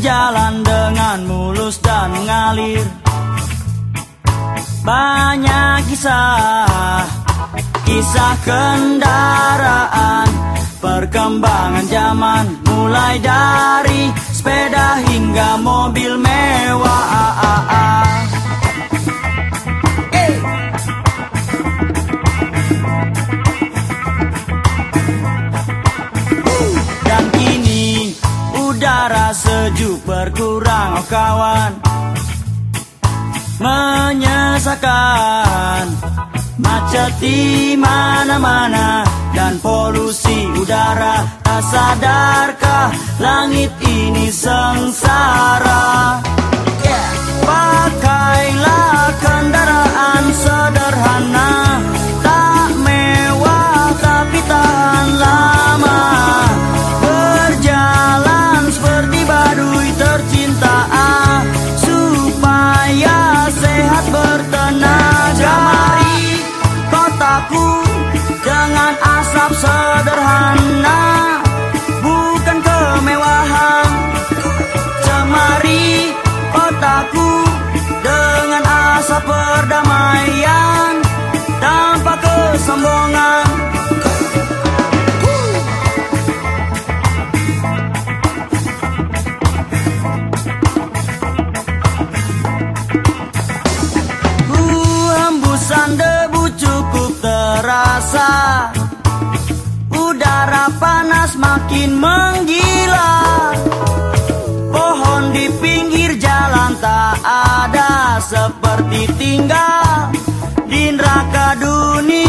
berjalan dengan mulus dan mengalir. Banyak kisah Kisah kendaraan Perkembangan zaman Mulai dari sepeda hingga mobil mewah. Kawan Menyesakan Macet di mana-mana dan polusi udara Tak sadarkah langit ini sengsara perdamaian Tanpa kesombongan. Hembusan debu cukup terasa. Udara panas makin menggila tinggal di neraka dunia